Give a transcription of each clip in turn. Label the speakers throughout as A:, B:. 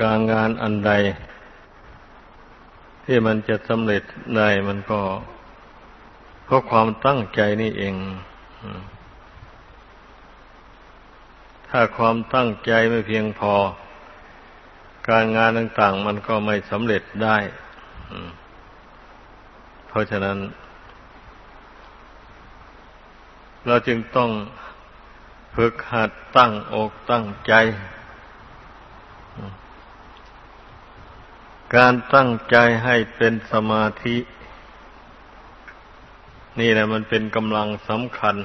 A: การงานอันใด ที่มันจะสำเร็จได้มันก็เพราะความตั้งใจนี่เอง ถ้าความตั้งใจไม่เพียงพอ การงานต่างๆ มันก็ไม่สำเร็จได้เพราะฉะนั้น เราจึงต้องฝึกหัดตั้งอกตั้งใจ การตั้งใจให้เป็นสมาธิ นี่แหละมันเป็นกำลังสำคัญ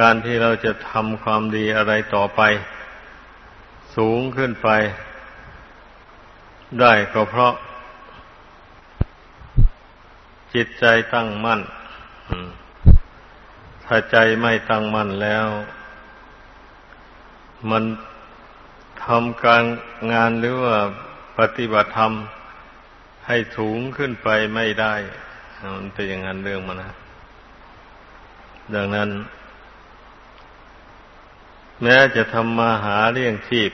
A: การที่เราจะทำความดีอะไรต่อไป สูงขึ้นไป ได้ก็เพราะ จิตใจตั้งมั่นถ้าใจไม่ตั้งมั่นแล้ว มัน ทำการงานหรือว่าปฏิบัติธรรมให้สูงขึ้นไปไม่ได้ มันเป็นอย่างนั้นเรื่องมันนะ ดังนั้น แม้จะทำมาหาเลี้ยงชีพ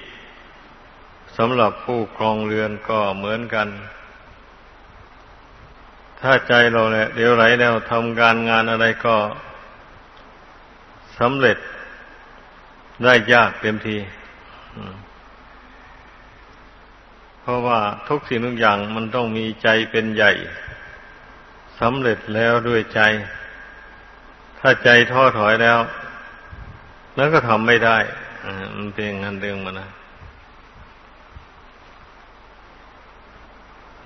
A: สำหรับผู้ครองเรือนก็เหมือนกัน ถ้าใจเราเนี่ยเดี๋ยวไรแล้วทำการงานอะไรก็สำเร็จได้ยากเต็มที เพราะว่าทุกสิ่งทุกอย่างมันต้องมีใจเป็นใหญ่สำเร็จแล้วด้วยใจ ถ้าใจท้อถอยแล้ว แล้วก็ทำไม่ได้มันเป็นงานเรื่องมันนะ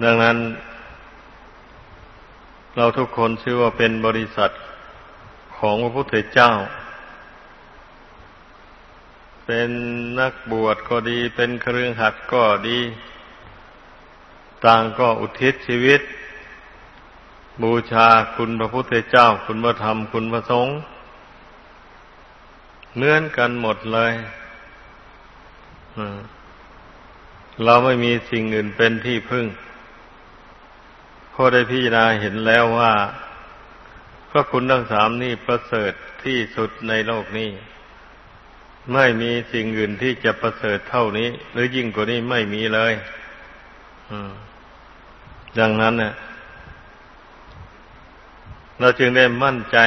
A: ดังนั้น เราทุกคนชื่อว่าเป็นบริษัทของพระพุทธเจ้า เป็นนักบวชก็ดี เป็นเครื่องหัดก็ดี ต่างก็อุทิศชีวิต บูชาคุณพระพุทธเจ้า คุณพระธรรมคุณพระสงฆ์เหมือนกันหมดเลยเราไม่มีสิ่งอื่นเป็นที่พึ่งพอได้พิจารณาเห็นแล้วว่า พระคุณทั้งสามนี่ประเสริฐที่สุดในโลกนี้ ไม่มีสิ่งอื่นที่จะประเสริฐเท่านี้ หรือยิ่งกว่านี้ไม่มีเลย ดังนั้นเนี่ยเราจึงได้มั่นใจ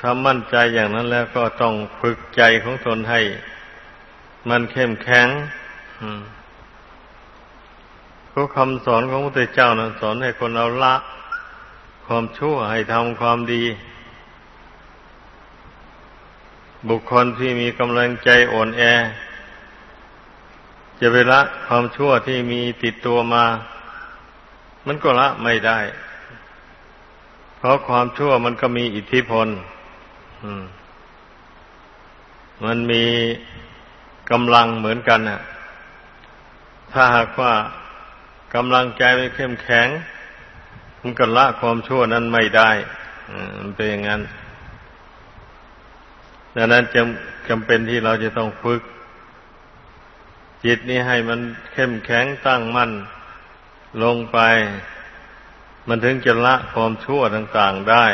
A: ถ้ามั่นใจอย่างนั้นแล้วก็ต้องฝึกใจของตนให้ มันเข้มแข็งเพราะคำสอนของพระพุทธเจ้านะสอนให้คนเราละ ความชั่วให้ทำความดี บุคคลที่มีกำลังใจอ่อนแอ จะไปละความชั่วที่มีติดตัวมา มันก็ละไม่ได้ เพราะความชั่วมันก็มีอิทธิพลมันมีกำลังเหมือนกันน่ะ ถ้าหากว่ากำลังใจไม่เข้มแข็ง มันก็ละความชั่วนั้นไม่ได้มันเป็นอย่างนั้นดังนั้นจำจำเป็นที่เราจะต้องฝึก จิตนี้ให้มันเข้มแข็งตั้งมั่นลงไป มันถึงจะละความชั่วต่างๆได้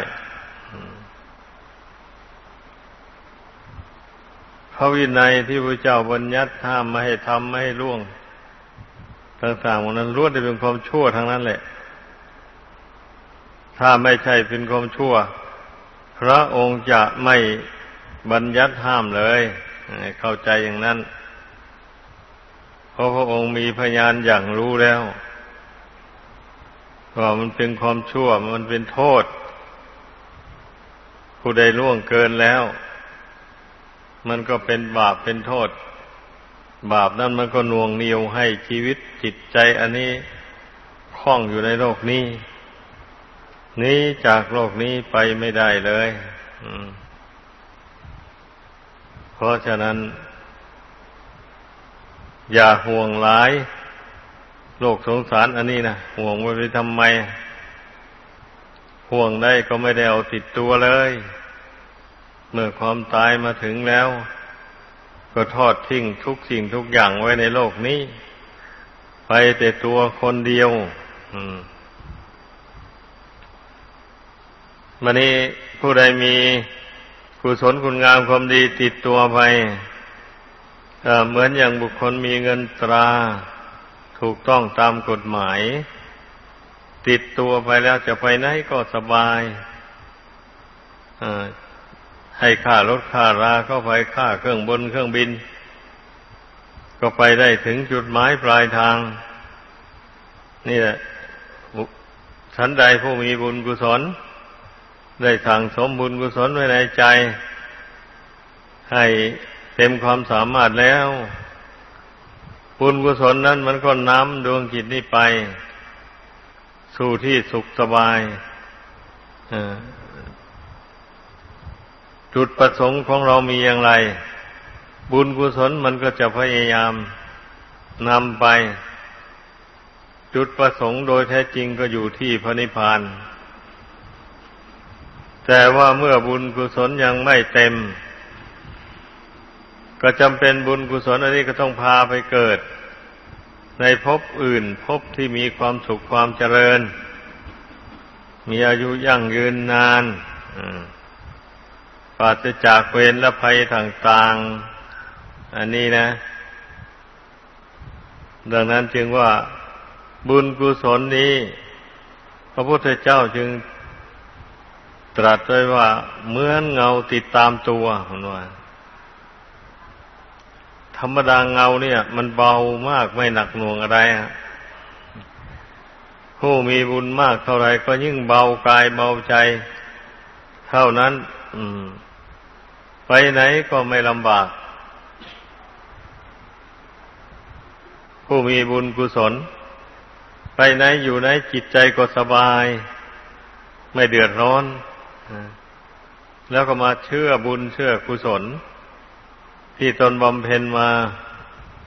A: พระวินัยที่พระเจ้าบัญญัติห้ามไม่ให้ทำไม่ให้ล่วง ต่างๆมันนั้นล้วนจะเป็นความชั่วทั้งนั้นแหละ ถ้าไม่ใช่เป็นความชั่ว พระองค์จะไม่บัญญัติห้ามเลย เข้าใจอย่างนั้น ราะพระองค์มีพยานอย่างรู้แล้วว่ามันเป็นความชั่วมันเป็นโทษ ผู้ใดล่วงเกินแล้ว มันก็เป็นบาปเป็นโทษ บาปนั้นมันก็น่วงเหนียวให้ชีวิตจิตใจอันนี้คล้องอยู่ในโลกนี้ นี้จากโลกนี้ไปไม่ได้เลยเพราะฉะนั้น อย่าห่วงหลาย โลกสงสารอันนี้นะห่วงไว้ไปทำไม ห่วงได้ก็ไม่ได้เอาติดตัวเลย เมื่อความตายมาถึงแล้ว ก็ทอดทิ้งทุกสิ่งทุกอย่างไว้ในโลกนี้ ไปแต่ตัวคนเดียวมันนี้ผู้ใดมีกุศลคุณงามความดีติดตัวไป เหมือนอย่างบุคคลมีเงินตราถูกต้องตามกฎหมาย ติดตัวไปแล้วจะไปไหนก็สบายให้ค่ารถค่าราเข้าไปค่าเครื่องบนเครื่องบิน ก็ไปได้ถึงจุดหมายปลายทาง นี่แหละฉันใดผู้มีบุญกุศล ได้สั่งสมบุญกุศลไว้ในใจ ให้ เต็มความสามารถแล้ว บุญกุศลนั้นมันก็นำดวงจิตนี้ไป สู่ที่สุขสบายจุดประสงค์ของเรามีอย่างไร บุญกุศลมันก็จะพยายามนำไป จุดประสงค์โดยแท้จริงก็อยู่ที่พระนิพพานแต่ว่าเมื่อบุญกุศลยังไม่เต็ม ก็จำเป็นบุญกุศลอันนี้ก็ต้องพาไปเกิด ในภพอื่นภพที่มีความสุขความเจริญ มีอายุยั่งยืนนานปราศจากเวรและภัยต่างๆ อันนี้นะ ดังนั้นจึงว่าบุญกุศลนี้ พระพุทธเจ้าจึงตรัสไว้ว่าเหมือนเงาติดตามตัวคนว่า ธรรมดาเงาเนี่ย มันเบามากไม่หนักหน่วงอะไรอะผู้มีบุญมากเท่าไรก็ยิ่งเบากายเบาใจ เท่านั้น อืม ไปไหนก็ไม่ลำบาก ผู้มีบุญกุศล ไปไหนอยู่ไหนจิตใจก็สบาย ไม่เดือดร้อน แล้วก็มาเชื่อบุญเชื่อกุศล ที่ตนบำเพ็ญมา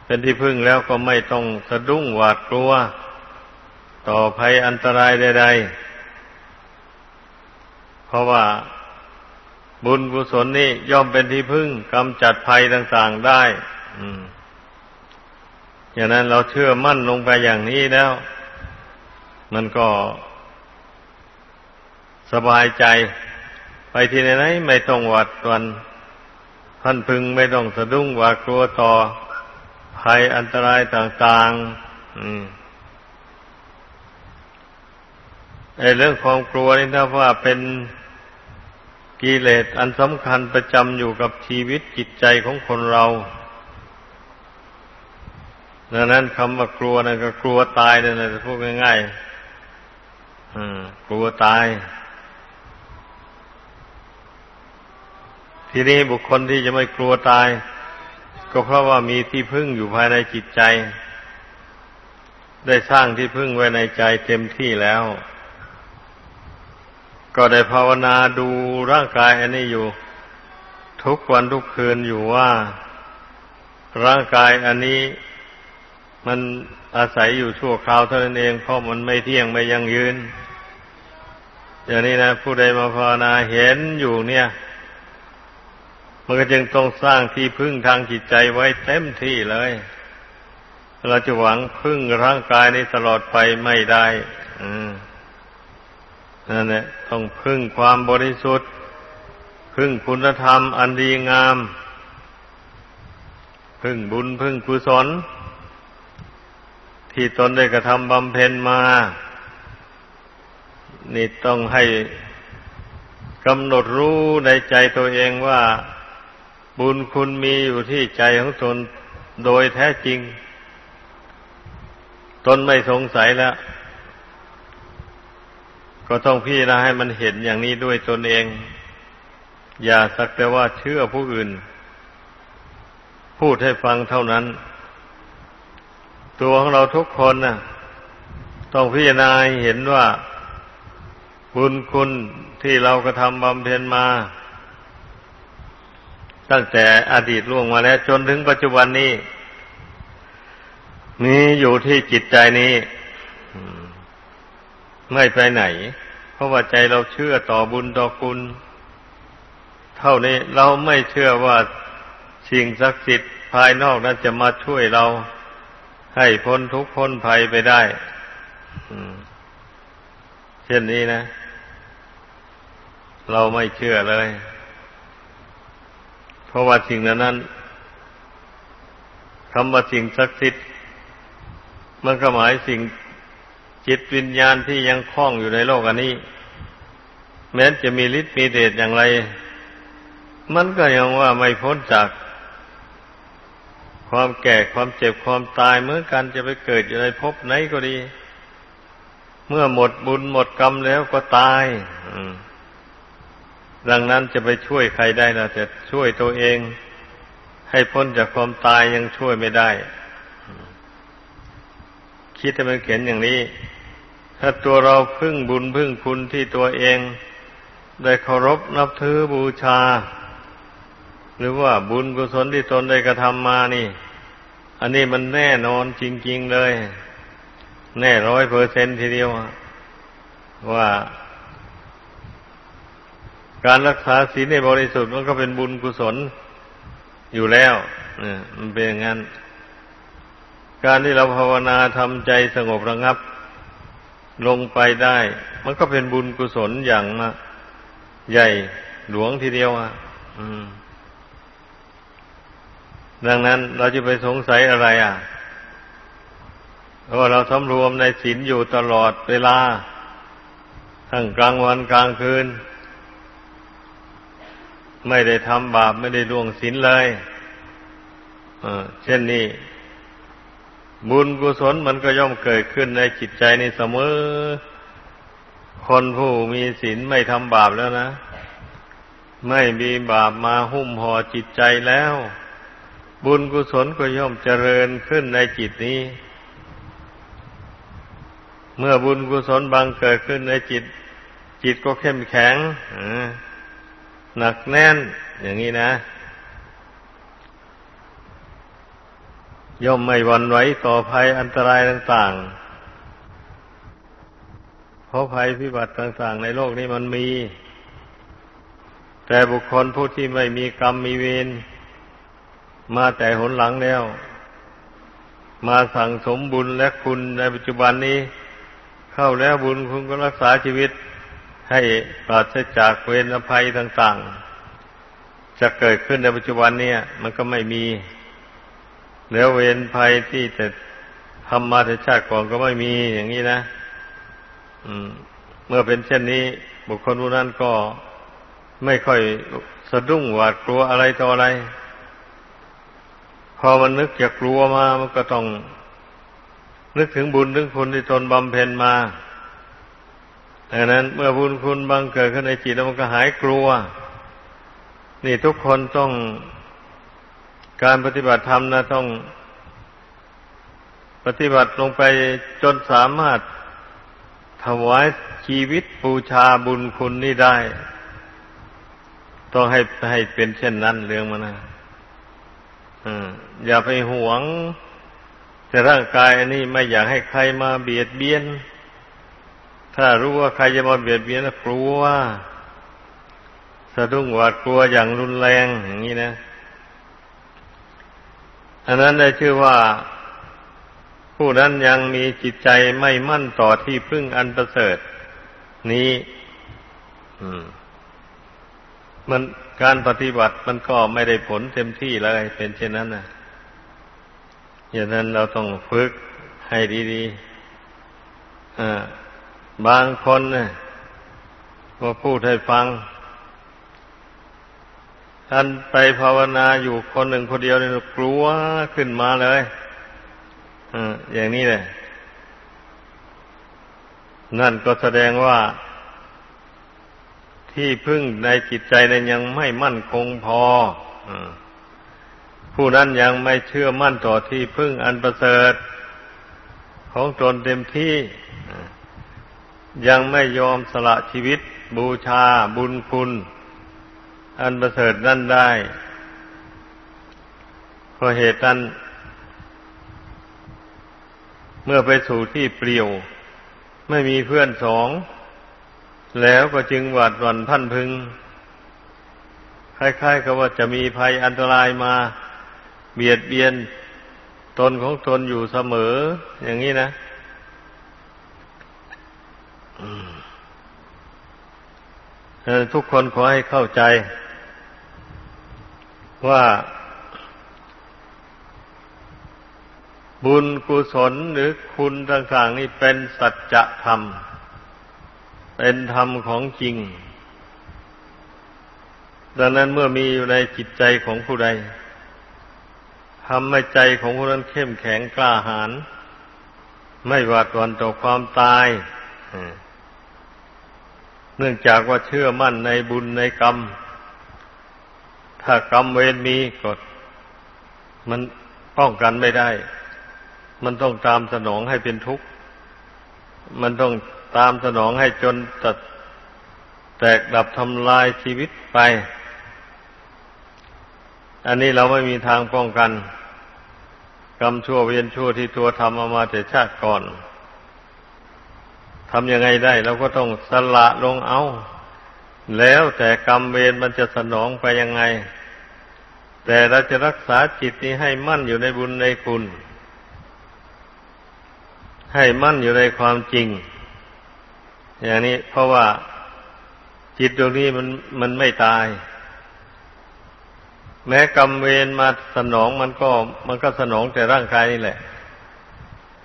A: เป็นที่พึ่งแล้วก็ไม่ต้องสะดุ้งหวาดกลัว ต่อภัยอันตรายใดๆ เพราะว่าบุญกุศลนี่ย่อมเป็นที่พึ่งกำจัดภัยต่างๆได้อย่างนั้นเราเชื่อมั่นลงไปอย่างนี้แล้ว มันก็สบายใจ ไปที่ไหนไม่ต้องหวัดวัน ท่านพึงไม่ต้องสะดุ้งหวาดกลัวต่อภัยอันตรายต่างๆไอ้เรื่องความกลัวนี่ถ้าว่าเป็นกิเลสอันสำคัญประจำอยู่กับชีวิตจิตใจของคนเราดังนั้นคำว่ากลัวนั่นก็กลัวตายนั่นแหละพูดง่ายๆกลัวตาย ทีนี้บุคคลที่จะไม่กลัวตาย ก็เพราะว่ามีที่พึ่งอยู่ภายในจิตใจ ได้สร้างที่พึ่งไว้ในใจเต็มที่แล้ว ก็ได้ภาวนาดูร่างกายอันนี้อยู่ ทุกวันทุกคืนอยู่ว่า ร่างกายอันนี้มันอาศัยอยู่ชั่วคราวเท่านั้นเอง เพราะมันไม่เที่ยงไม่ยั่งยืน อย่างนี้นะ ผู้ใดมาภาวนาเห็นอยู่เนี่ย มันก็จึงต้องสร้างที่พึ่งทางจิตใจไว้เต็มที่เลย เราจะหวังพึ่งร่างกายนี้ตลอดไปไม่ได้อืนั่นแหละต้องพึ่งความบริสุทธิ์ พึ่งคุณธรรมอันดีงาม พึ่งบุญพึ่งกุศล ที่ตนได้กระทำบำเพ็ญมา นี่ต้องให้กำหนดรู้ในใจตัวเองว่า บุญคุณมีอยู่ที่ใจของตนโดยแท้จริง ตนไม่สงสัยแล้ว ก็ต้องพี่นะให้มันเห็นอย่างนี้ด้วยตนเอง อย่าสักแต่ว่าเชื่อผู้อื่น พูดให้ฟังเท่านั้น ตัวของเราทุกคนนะ่ะ ต้องพิจารณาเห็นว่า บุญคุณที่เรากระทำบำเพ็ญมา ตั้งแต่อดีตล่วงมาแล้ว จนถึงปัจจุบันนี้ มีอยู่ที่จิตใจนี้ไม่ไปไหน เพราะว่าใจเราเชื่อต่อบุญต่อคุณ เท่านี้เราไม่เชื่อว่าสิ่งศักดิ์สิทธิ์ภายนอกนั้นจะมาช่วยเรา ให้พ้นทุกข์พ้นภัยไปได้เช่นนี้นะ เราไม่เชื่อเลย เพราะว่าสิ่งนั้นนั้นคำว่าสิ่งศักดิ์สิทธิ์มันก็หมายสิ่งจิตวิญญาณที่ยังคล้องอยู่ในโลกอันนี้ แม้จะมีฤทธิ์มีเดชอย่างไร มันก็ยังว่าไม่พ้นจาก ความแก่ความเจ็บความตายเหมือนกันจะไปเกิดอยู่ในภพไหนก็ดี เมื่อหมดบุญหมดกรรมแล้วก็ตาย ดังนั้นจะไปช่วยใครได้นะจะช่วยตัวเอง ให้พ้นจากความตายยังช่วยไม่ได้ คิดให้มันเขียนอย่างนี้ ถ้าตัวเราพึ่งบุญพึ่งคุณที่ตัวเอง ได้เคารพนับถือบูชา หรือว่าบุญกุศลที่ตนได้กระทำมานี่ อันนี้มันแน่นอนจริง ๆเลย แน่ร้อยเปอร์เซนทีเดียวว่า การรักษาศีลในบริสุทธิ์มันก็เป็นบุญกุศลอยู่แล้วเนี่ยมันเป็นอย่างนั้น การที่เราภาวนาทำใจสงบระงับ ลงไปได้ มันก็เป็นบุญกุศลอย่างมาใหญ่หลวงทีเดียวอะดังนั้นเราจะไปสงสัยอะไรอะเพราะเราสำรวมในศีลอยู่ตลอดเวลา ทั้งกลางวันกลางคืน ไม่ได้ทำบาปไม่ได้ล่วงศีลเลยเช่นนี้ บุญกุศลมันก็ย่อมเกิดขึ้นในจิตใจในเสมอ คนผู้มีศีลไม่ทำบาปแล้วนะ ไม่มีบาปมาหุ้มห่อจิตใจแล้ว บุญกุศลก็ย่อมเจริญขึ้นในจิตนี้ เมื่อบุญกุศลบางเกิดขึ้นในจิต จิตก็เข้มแข็ง หนักแน่น อย่างนี้นะ ย่อมไม่หวั่นไหวต่อภัยอันตรายต่างๆ เพราะภัยพิบัติต่างๆ ในโลกนี้มันมี แต่บุคคลผู้ที่ไม่มีกรรมมีเวรมาแต่หนหลังแล้ว มาสั่งสมบุญและคุณในปัจจุบันนี้ เข้าแล้วบุญคุณก็รักษาชีวิต ให้ปราศจากเวรภัยต่าง ๆ จะเกิดขึ้นในปัจจุบันเนี้มันก็ไม่มีแล้วเวรภัยที่จะทำมาแต่ชาติก่อนก็ไม่มีอย่างนี้นะเมื่อเป็นเช่นนี้ บุคคลผู้นั้นก็ไม่ค่อยสะดุ้งหวาดกลัวอะไรต่ออะไร พอมันนึกจะกลัวมา มันก็ต้องนึกถึงบุญถึงคุณที่ตนบำเพ็ญมา ดังนั้นเมื่อบุญคุณบังเกิดขึ้นในจิตแล้วมันก็หายกลัว นี่ทุกคนต้องการปฏิบัติธรรมนะต้อง ปฏิบัติลงไปจนสามารถถวายชีวิตบูชาบุญคุณนี่ได้ ต้องให้ให้เป็นเช่นนั้นเรื่องมันนะอย่าไปหวง แต่ร่างกายอันนี้ไม่อยากให้ใครมาเบียดเบียน ถ้ารู้ว่าใครจะมาเบียดเบียนกลัวสะดุ้งหวาดกลัวอย่างรุนแรงอย่างนี้นะอันนั้นได้ชื่อว่า ผู้นั้นยังมีจิตใจไม่มั่นต่อที่พึ่งอันประเสริฐ นี้มันการปฏิบัติมันก็ไม่ได้ผลเต็มที่เลย เป็นเช่นนั้นนะอย่างนั้นเราต้องฝึกให้ดีๆ บางคนเนี่ยก็พูดให้ฟัง ท่านไปภาวนาอยู่คนหนึ่งคนเดียวเนี่ยกลัวขึ้นมาเลยออย่างนี้เลยนั่นก็แสดงว่า ที่พึ่งในจิตใจนั้นยังไม่มั่นคงพออผู้นั้นยังไม่เชื่อมั่นต่อที่พึ่งอันประเสริฐ ของตนเต็มที่ ยังไม่ยอมสละชีวิต บูชาบุญคุณ อันประเสริฐนั่นได้เพราะเหตุนั้น เมื่อไปสู่ที่เปลี่ยว ไม่มีเพื่อนสอง แล้วก็จึงหวาดหวั่นพันพึง คล้ายๆกับว่าจะมีภัยอันตรายมาเบียดเบียนตนของตนอยู่เสมอ อย่างนี้นะ ทุกคนขอให้เข้าใจ ว่าบุญกุศลหรือคุณต่างๆนี่เป็นสัจธรรม เป็นธรรมของจริง ดังนั้นเมื่อมีอยู่ในจิตใจของผู้ใดทำให้ใจของผู้นั้นเข้มแข็งกล้าหาญไม่หวาดหวั่นต่อความตาย เนื่องจากว่าเชื่อมั่นในบุญในกรรม ถ้ากรรมเวรมีกฎมันป้องกันไม่ได้ มันต้องตามสนองให้เป็นทุกข์ มันต้องตามสนองให้จนตัดแตกดับทำลายชีวิตไป อันนี้เราไม่มีทางป้องกัน กรรมชั่วเวียนชั่วที่ตัวทำมามาแต่ชาติก่อน ทำยังไงได้เราก็ต้องสละลงเอา แล้วแต่กรรมเวรมันจะสนองไปยังไง แต่เราจะรักษาจิตนี้ให้มั่นอยู่ในบุญในคุณ ให้มั่นอยู่ในความจริง อย่างนี้เพราะว่าจิตตรงนี้มันมันไม่ตาย แม้กรรมเวรมาสนองมันก็ มันก็สนองแต่ร่างกายนี่แหละ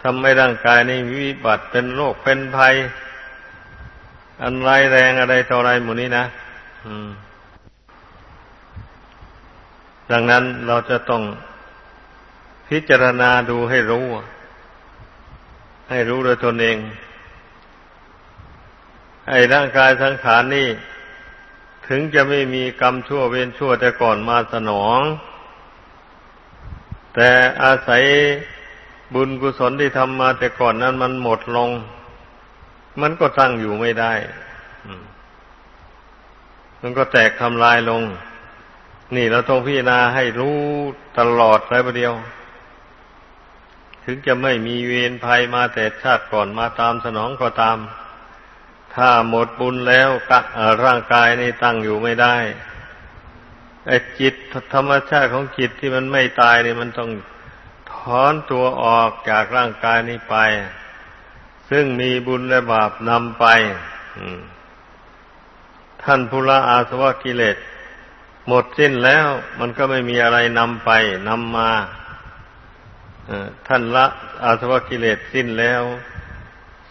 A: ทำให้ร่างกายนี่วิบัติเป็นโรคเป็นภัย อันร้ายแรงอะไรต่ออะไรหมดนี้นะดังนั้นเราจะต้องพิจารณาดูให้รู้ ให้รู้โดยตนเองให้ร่างกายสังขารนี่ ถึงจะไม่มีกรรมชั่วเวรชั่วแต่ก่อนมาสนอง แต่อาศัย บุญกุศลที่ทำมาแต่ก่อนนั้นมันหมดลง มันก็ตั้งอยู่ไม่ได้ มันก็แตกทำลายลง นี่เราต้องพิจารณาให้รู้ตลอดเลยประเดียว ถึงจะไม่มีเวรภัยมาแต่ชาติก่อนมาตามสนองก็ตาม ถ้าหมดบุญแล้วร่างกายนี่ตั้งอยู่ไม่ได้ไอ้จิตธรรมชาติของจิตที่มันไม่ตายนี่มันต้อง อนตัวออกจากร่างกายนี้ไป ซึ่งมีบุญและบาปนำไปท่านพุละอาสวะกิเลสหมดสิ้นแล้วมันก็ไม่มีอะไรนำไปนำมาท่านละอาสวะกิเลสสิ้นแล้ว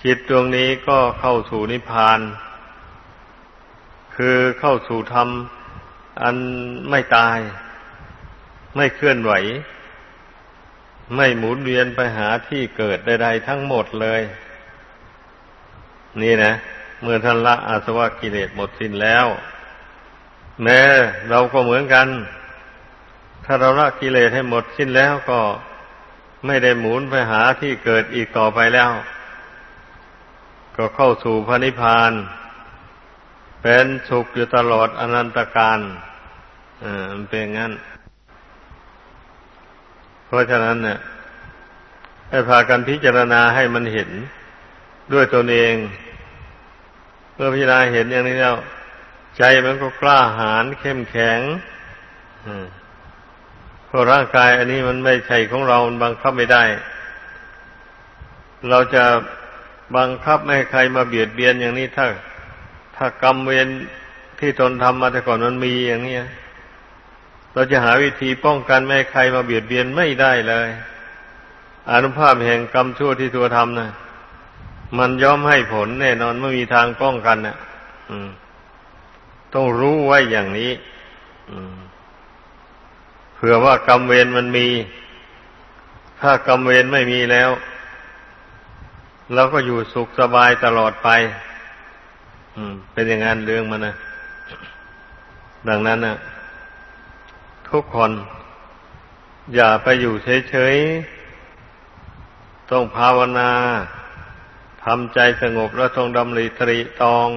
A: จิตดวงนี้ก็เข้าสู่นิพพาน คือเข้าสู่ธรรม อันไม่ตาย ไม่เคลื่อนไหว ไม่หมุนเวียนไปหาที่เกิดใดๆทั้งหมดเลย นี่นะ เมื่อท่านละอาสวะกิเลสหมดสิ้นแล้ว แม้เราก็เหมือนกัน ถ้าเราละกิเลสให้หมดสิ้นแล้วก็ไม่ได้หมุนไปหาที่เกิดอีกต่อไปแล้ว ก็เข้าสู่พระนิพพานเป็นสุขอยู่ตลอดอนันตการอ่ามันเป็นงั้น เพราะฉะนั้นเนี่ยให้พากันพิจารณาให้มันเห็นด้วยตนเอง เมื่อพิจารณาเห็นอย่างนี้แล้ว ใจมันก็กล้าหาญเข้มแข็งเพราะร่างกายอันนี้มันไม่ใช่ของเรามันบังคับไม่ได้ เราจะบังคับไม่ให้ใครมาเบียดเบียนอย่างนี้ถ้า ถ้ากรรมเวรที่ตนทำมาแต่ก่อนมันมีอย่างนี้ เราจะหาวิธีป้องกันไม่ให้ใครมาเบียดเบียนไม่ได้เลยอนุภาพแห่งกรรมชั่วที่ตัวทำนะมันย่อมให้ผลแน่นอนไม่มีทางป้องกันนะ่ะต้องรู้ไว้อย่างนี้เผื่อว่ากรรมเวรมันมี ถ้ากรรมเวรไม่มีแล้วเราก็อยู่สุขสบายตลอดไป อืม เป็นอย่างนั้นเรื่องมันนะดังนั้นนะ ทุกคน อย่าไปอยู่เฉยๆ ต้องภาวนาทำใจสงบแล้วทรงดำริตรีตอง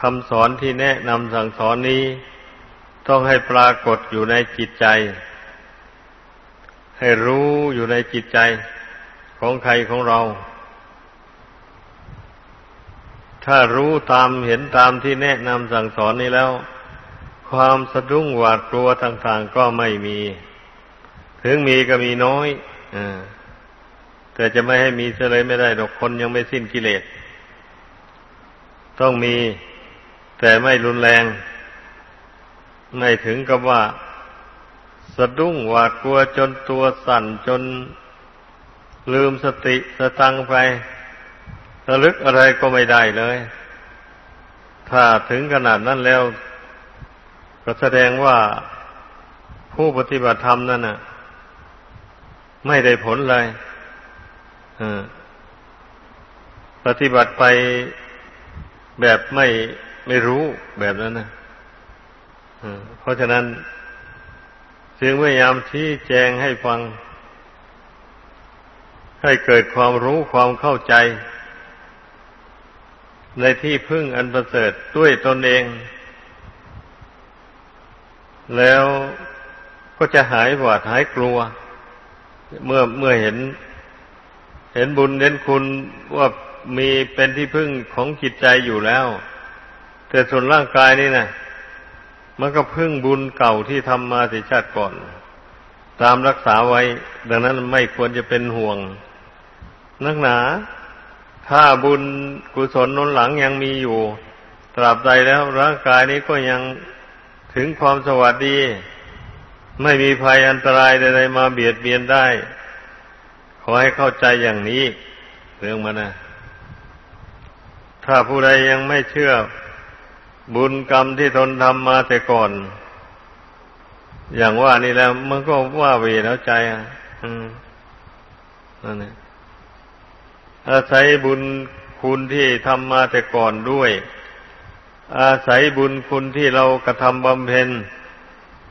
A: คำสอนที่แนะนำสั่งสอนนี้ ต้องให้ปรากฏอยู่ในจิตใจ ให้รู้อยู่ในจิตใจของใครของเรา ถ้ารู้ตามเห็นตามที่แนะนำสั่งสอนนี้แล้ว ความสะดุ้งหวาดกลัวต่างๆก็ไม่มี ถึงมีก็มีน้อยอแต่จะไม่ให้มีเฉลยไม่ได้ดอกคนยังไม่สิ้นกิเลส ต้องมี แต่ไม่รุนแรง ไม่ถึงกับว่า สะดุ้งหวาดกลัวจนตัวสั่นจนลืมสติสตังไประลึกอะไรก็ไม่ได้เลย ถ้าถึงขนาดนั้นแล้ว ก็แสดงว่าผู้ปฏิบัติธรรมนั่นน่ะ ไม่ได้ผลเลยปฏิบัติไปแบบไม่ไม่รู้แบบนั้นนะเพราะฉะนั้นจึงพยายามชี้แจงให้ฟัง ให้เกิดความรู้ความเข้าใจ ในที่พึ่งอันประเสริฐด้วยตนเอง แล้วก็จะหายหวาดหายกลัว เมื่อเมื่อเห็น เห็นบุญเห็นคุณว่ามีเป็นที่พึ่งของจิตใจอยู่แล้ว แต่ส่วนร่างกายนี่นะมันก็พึ่งบุญเก่าที่ทำมาสิชาติก่อน ตามรักษาไว้ ดังนั้นไม่ควรจะเป็นห่วง นักหนา ถ้าบุญกุศลนนหลังยังมีอยู่ ตราบใดแล้วร่างกายนี้ก็ยัง ถึงความสวัสดี ไม่มีภัยอันตรายใดๆมาเบียดเบียนได้ ขอให้เข้าใจอย่างนี้ เรื่องมันนะถ้าผู้ใดยังไม่เชื่อบุญกรรมที่ทนทำมาแต่ก่อน อย่างว่านี่แล้ว มันก็ว่าเวแล้วใจอะนั่นเองอาศัยบุญคุณที่ทำมาแต่ก่อนด้วย อาศัยบุญคุณที่เรากระทำบำเพ็ญ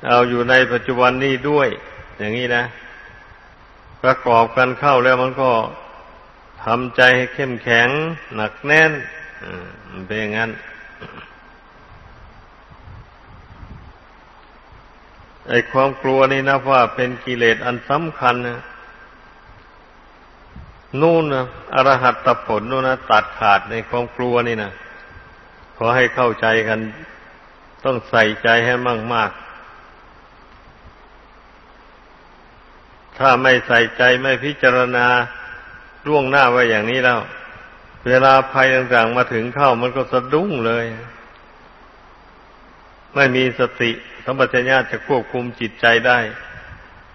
A: เอาอยู่ในปัจจุบันนี้ด้วย อย่างนี้นะประกอบกันเข้าแล้วมันก็ทำใจให้เข้มแข็ง หนักแน่นมันเป็นอย่างนั้นไอ้ความกลัวนี่นะว่าเป็นกิเลสอันสำคัญนะนู่นนะอรหัตตผลนู่นนะตัดขาดในความกลัวนี่นะ ขอให้เข้าใจกัน ต้องใส่ใจให้มากมากถ้าไม่ใส่ใจไม่พิจารณาล่วงหน้าไว้อย่างนี้แล้ว เวลาภัยต่างๆ มาถึงเข้ามันก็สะดุ้งเลย ไม่มีสติสัมปชัญญะจะควบคุมจิตใจได้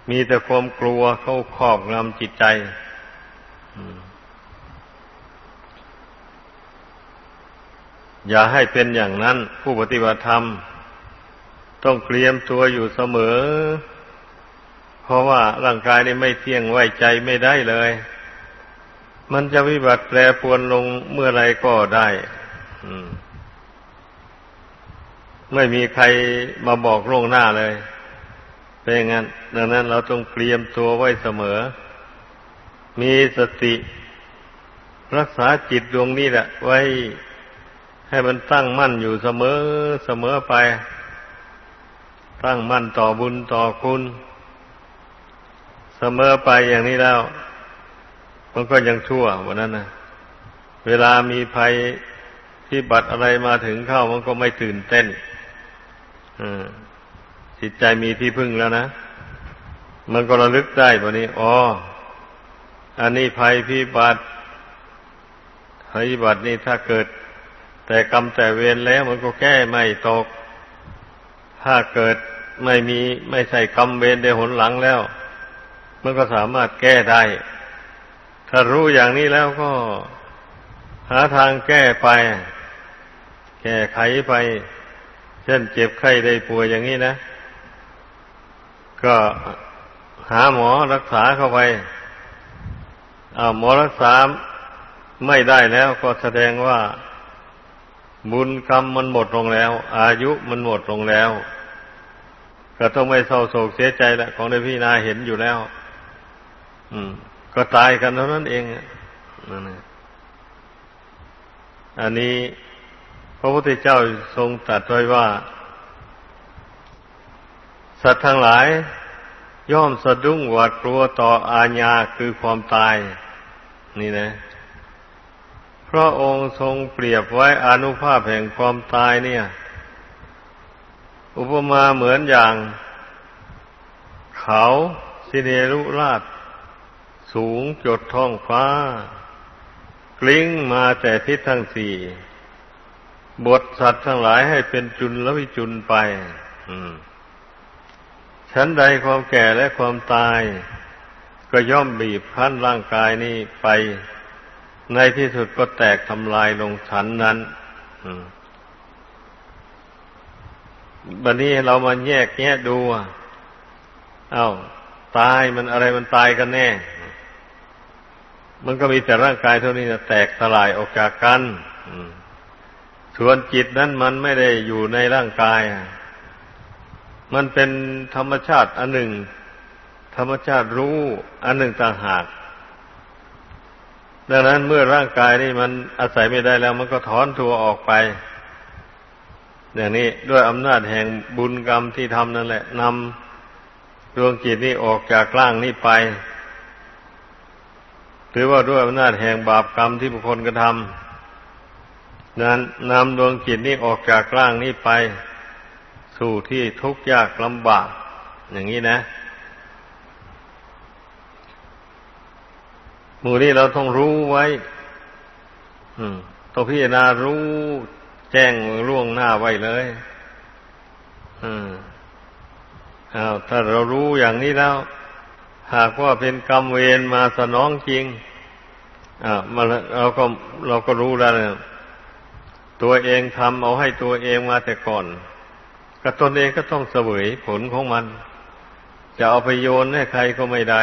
A: มีแต่ความกลัวเข้าครอบงำจิตใจ อ อย่าให้เป็นอย่างนั้น ผู้ปฏิบัติธรรม ต้องเตรียมตัวอยู่เสมอ เพราะว่าร่างกายนี่ไม่เที่ยงไว้ใจไม่ได้เลย มันจะวิบัติแปรปวนลงเมื่อไรก็ได้ไม่มีใครมาบอกล่วงหน้าเลยเป็นอย่างนั้นดังนั้นเราต้องเตรียมตัวไว้เสมอ มีสติ รักษาจิตดวงนี้แหละ ไว้ ให้มันตั้งมั่นอยู่เสมอเสมอไป ตั้งมั่นต่อบุญต่อคุณ เสมอไปอย่างนี้แล้ว มันก็ยังชั่ววันนั้นนะเวลามีภัยที่บัตรอะไรมาถึงเข้ามันก็ไม่ตื่นเต้นจิตใจมีที่พึ่งแล้วนะ มันก็ระลึกได้วันนี้อ๋ออันนี้ภัยพิบัติภัยพิบัตินี่ถ้าเกิด แต่กรรมแต่เวรแล้วมันก็แก้ไม่ตก ถ้าเกิดไม่มีไม่ใช่กรรมเวรในหนหลังแล้ว มันก็สามารถแก้ได้ ถ้ารู้อย่างนี้แล้วก็ หาทางแก้ไป แก้ไขไป เช่นเจ็บไข้ได้ป่วยอย่างนี้นะ ก็หาหมอรักษาเข้าไปอาหมอรักษาไม่ได้แล้วก็แสดงว่า บุญกรรมมันหมดลงแล้ว อายุมันหมดลงแล้ว ก็ต้องไม่เศร้าโศกเสียใจละ ของในพี่นาเห็นอยู่แล้ว อืม ก็ตายกันเท่านั้นเองนั่นอันนี้พระพุทธเจ้าทรงตรัสไว้ว่า สัตว์ทั้งหลาย ย่อมสะดุ้งหวาดกลัวต่ออาญาคือความตาย นี่นะ ระองค์ทรงเปรียบไว้อนุภาพแห่งความตายเนี่ย อุปมาเหมือนอย่าง เขาสิเนรุราช สูงจดท้องฟ้า กลิ้งมาแต่ทิศทั้งสี่บทสัตว์ทั้งหลายให้เป็นจุลและวิจุลไปชั้นใดความแก่และความตาย ก็ย่อมบีบคั้นร่างกายนี้ไป ในที่สุดก็แตกทำลายลงฉันนั้นบัดนี้เรามาแยกแยะดูเอา้าตายมันอะไรมันตายกันแน่ มันก็มีแต่ร่างกายเท่านี้นะแตกสลายออกจากกันส่วนจิตนั้นมันไม่ได้อยู่ในร่างกาย มันเป็นธรรมชาติอันหนึ่ง ธรรมชาติรู้อันหนึ่งต่างหาก ดังนั้นเมื่อร่างกายนี่มันอาศัยไม่ได้แล้ว มันก็ถอนตัวออกไป อย่างนี้ด้วยอำนาจแห่งบุญกรรมที่ทำนั่นแหละนำดวงจิตนี้ออกจากร่างนี้ไป หรือว่าด้วยอำนาจแห่งบาปกรรมที่บุคคลกระทำนั้นนำดวงจิตนี้ออกจากร่างนี้ไป สู่ที่ทุกข์ยากลำบาก อย่างนี้นะ มู่นี้เราต้องรู้ไว้ต้องพิจารณารู้แจ้งล่วงหน้าไว้เลยอ้าวถ้าเรารู้อย่างนี้แล้ว หากว่าเป็นกรรมเวรมาสนองจริงอ่ามาเราก็เราก็รู้แล้วตัวเองทำเอาให้ตัวเองมาแต่ก่อนก็ตนเองก็ต้องเสวยผลของมัน จะเอาไปโยนให้ใครก็ไม่ได้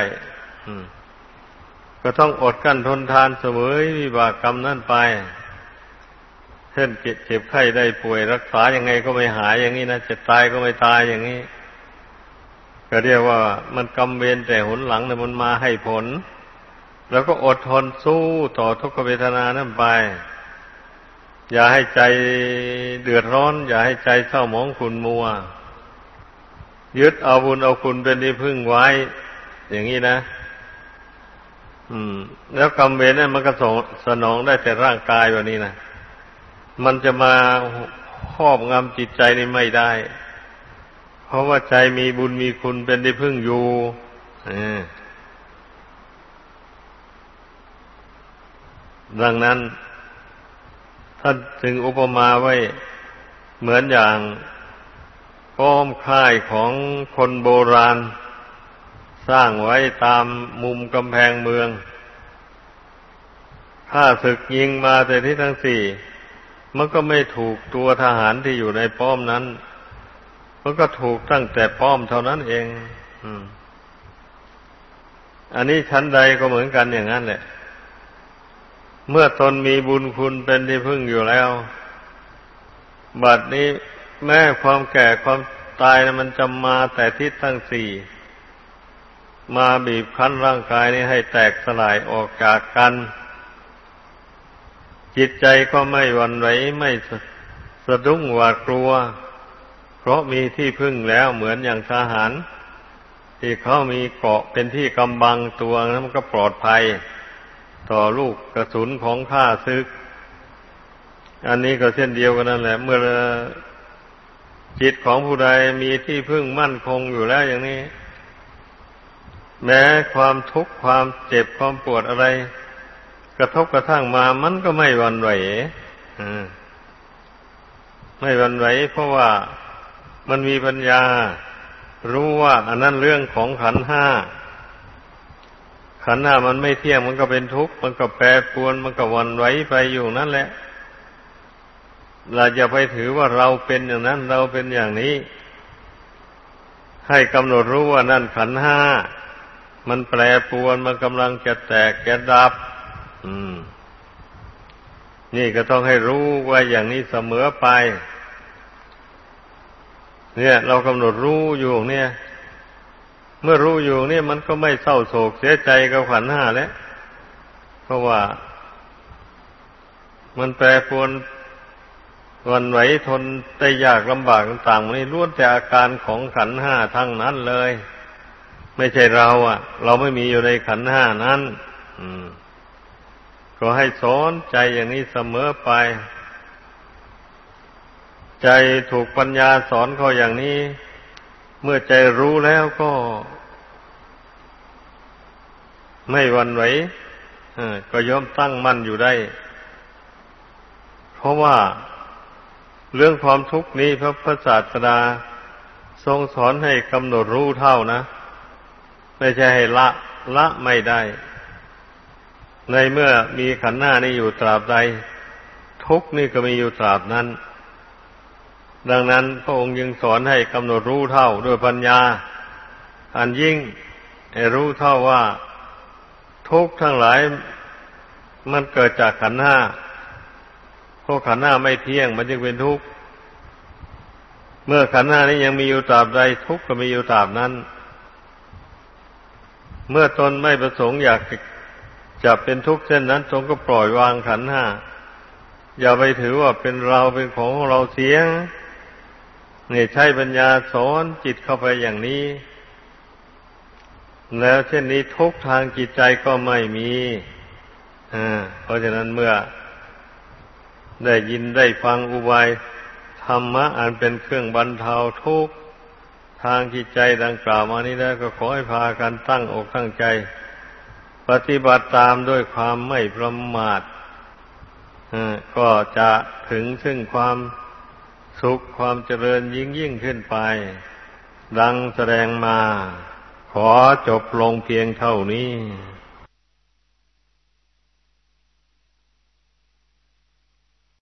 A: ก็ต้องอดกั้นทนทานเสวยวิบากกรรมนั่นไป เช่นเจ็บไข้ได้ป่วยรักษายังไงก็ไม่หายอย่างนี้นะจะตายก็ไม่ตายอย่างนี้ ก็เรียกว่ามันกรรมเวรแต่หนหลังเนี่ยมันมาให้ผล แล้วก็อดทนสู้ต่อทุกขเวทนานั่นไป อย่าให้ใจเดือดร้อน อย่าให้ใจเศร้าหมองขุนมัว ยึดเอาบุญเอาคุณเป็นที่พึ่งไว้ อย่างนี้นะ แล้วกรรมเวรเนี่ยมันก็สสนองได้แต่ร่างกายแบบนี้นะมันจะมาครอบงำจิตใจนี่ไม่ได้ เพราะว่าใจมีบุญมีคุณเป็นที่พึ่งอยู่ดังนั้นท่านถึงอุปมาไว้เหมือนอย่างป้อมค่ายของคนโบราณ สร้างไว้ตามมุมกำแพงเมืองถ้าศึกยิงมาแต่ที่ทั้งสี่ มันก็ไม่ถูกตัวทหารที่อยู่ในป้อมนั้น มันก็ถูกตั้งแต่ป้อมเท่านั้นเองอันนี้ชั้นใดก็เหมือนกันอย่างนั้นแหละ เมื่อตนมีบุญคุณเป็นที่พึ่งอยู่แล้ว บัดนี้แม้ความแก่ความตายนะมันจะมาแต่ทิศทั้งสี่ มาบีบคั้นร่างกายนี้ให้แตกสลายออกจากกัน จิตใจก็ไม่หวั่นไหวไม่สะดุ้งหวาดกลัว เพราะมีที่พึ่งแล้วเหมือนอย่างทหาร ที่เขามีเกาะเป็นที่กำบังตัวนั้นมันก็ปลอดภัย ต่อลูกกระสุนของข้าศึก อันนี้ก็เช่นเดียวกันนั่นแหละ เมื่อจิตของผู้ใดมีที่พึ่งมั่นคงอยู่แล้วอย่างนี้ แม้ความทุกข์ความเจ็บความปวดอะไร กระทบกระทั่งมามันก็ไม่วันไหวไม่วันไหวเพราะว่ามันมีปัญญา รู้ว่าอันนั้นเรื่องของขันห้าขันหน้ามันไม่เที่ยงมันก็เป็นทุกข์ มันก็แปรปรวนมันก็วันไหวไปอยู่นั่นแหละ เราจะไปถือว่าเราเป็นอย่างนั้น เราเป็นอย่างนี้ ให้กำหนดรู้ว่านั่นขันห้า มันแปรปวนมันกำลังจะแตกจะดับ อืม นี่ก็ต้องให้รู้ว่าอย่างนี้เสมอไป เนี่ย เรากำหนดรู้อยู่เนี่ย เมื่อรู้อยู่เนี่ย มันก็ไม่เศร้าโศกเสียใจกับขันห้าแล้วเพราะว่า มันแปรปวนวันไหวทนได้ยากลำบากต่างๆนี่ล้วนแต่อาการของขันห้าทั้งนั้นเลย ไม่ใช่เราอะ เราไม่มีอยู่ในขันห้านั้นก็ให้สอนใจอย่างนี้เสมอไป ใจถูกปัญญาสอนเขาอย่างนี้ เมื่อใจรู้แล้วก็ ไม่วันไหวก็ย่อมตั้งมั่นอยู่ได้ เพราะว่าเรื่องความทุกข์นี้พระพุทธศาสดาทรงสอนให้กำหนดรู้เท่านะ ไม่ใช่ให้ละละไม่ได้ ในเมื่อมีขันธ์หน้านี้อยู่ตราบใด ทุกนี่ก็มีอยู่ตราบนั้น ดังนั้นพระองค์ยังสอนให้กำหนดรู้เท่าด้วยปัญญา อันยิ่งให้รู้เท่าว่า ทุกทั้งหลายมันเกิดจากขันธ์ห้าเพราะขันธ์ห้าไม่เที่ยง มันจึงเป็นทุกข์ เมื่อขันธ์ห้านี้ยังมีอยู่ตราบใดทุกข์ก็มีอยู่ตราบนั้น เมื่อตนไม่ประสงค์อยากจะเป็นทุกข์เช่นนั้นตนก็ปล่อยวางขันห้า อย่าไปถือว่าเป็นเราเป็นของเราเสียเนี่ยใช้ปัญญาสอนจิตเข้าไปอย่างนี้ แล้วเช่นนี้ทุกทางจิตใจก็ไม่มีอเพราะฉะนั้นเมื่อได้ยินได้ฟังอุบายธรรมะอันเป็นเครื่องบรรเทาทุกข์ ทางจิตใจดังกล่าวมานี้แล้วก็ขอให้พากันตั้งอกตั้งใจ ปฏิบัติตามด้วยความไม่ประมาทก็จะถึงซึ่งความสุขความเจริญยิ่งยิ่งขึ้นไป ดังแสดงมา ขอจบลงเพียงเท่านี้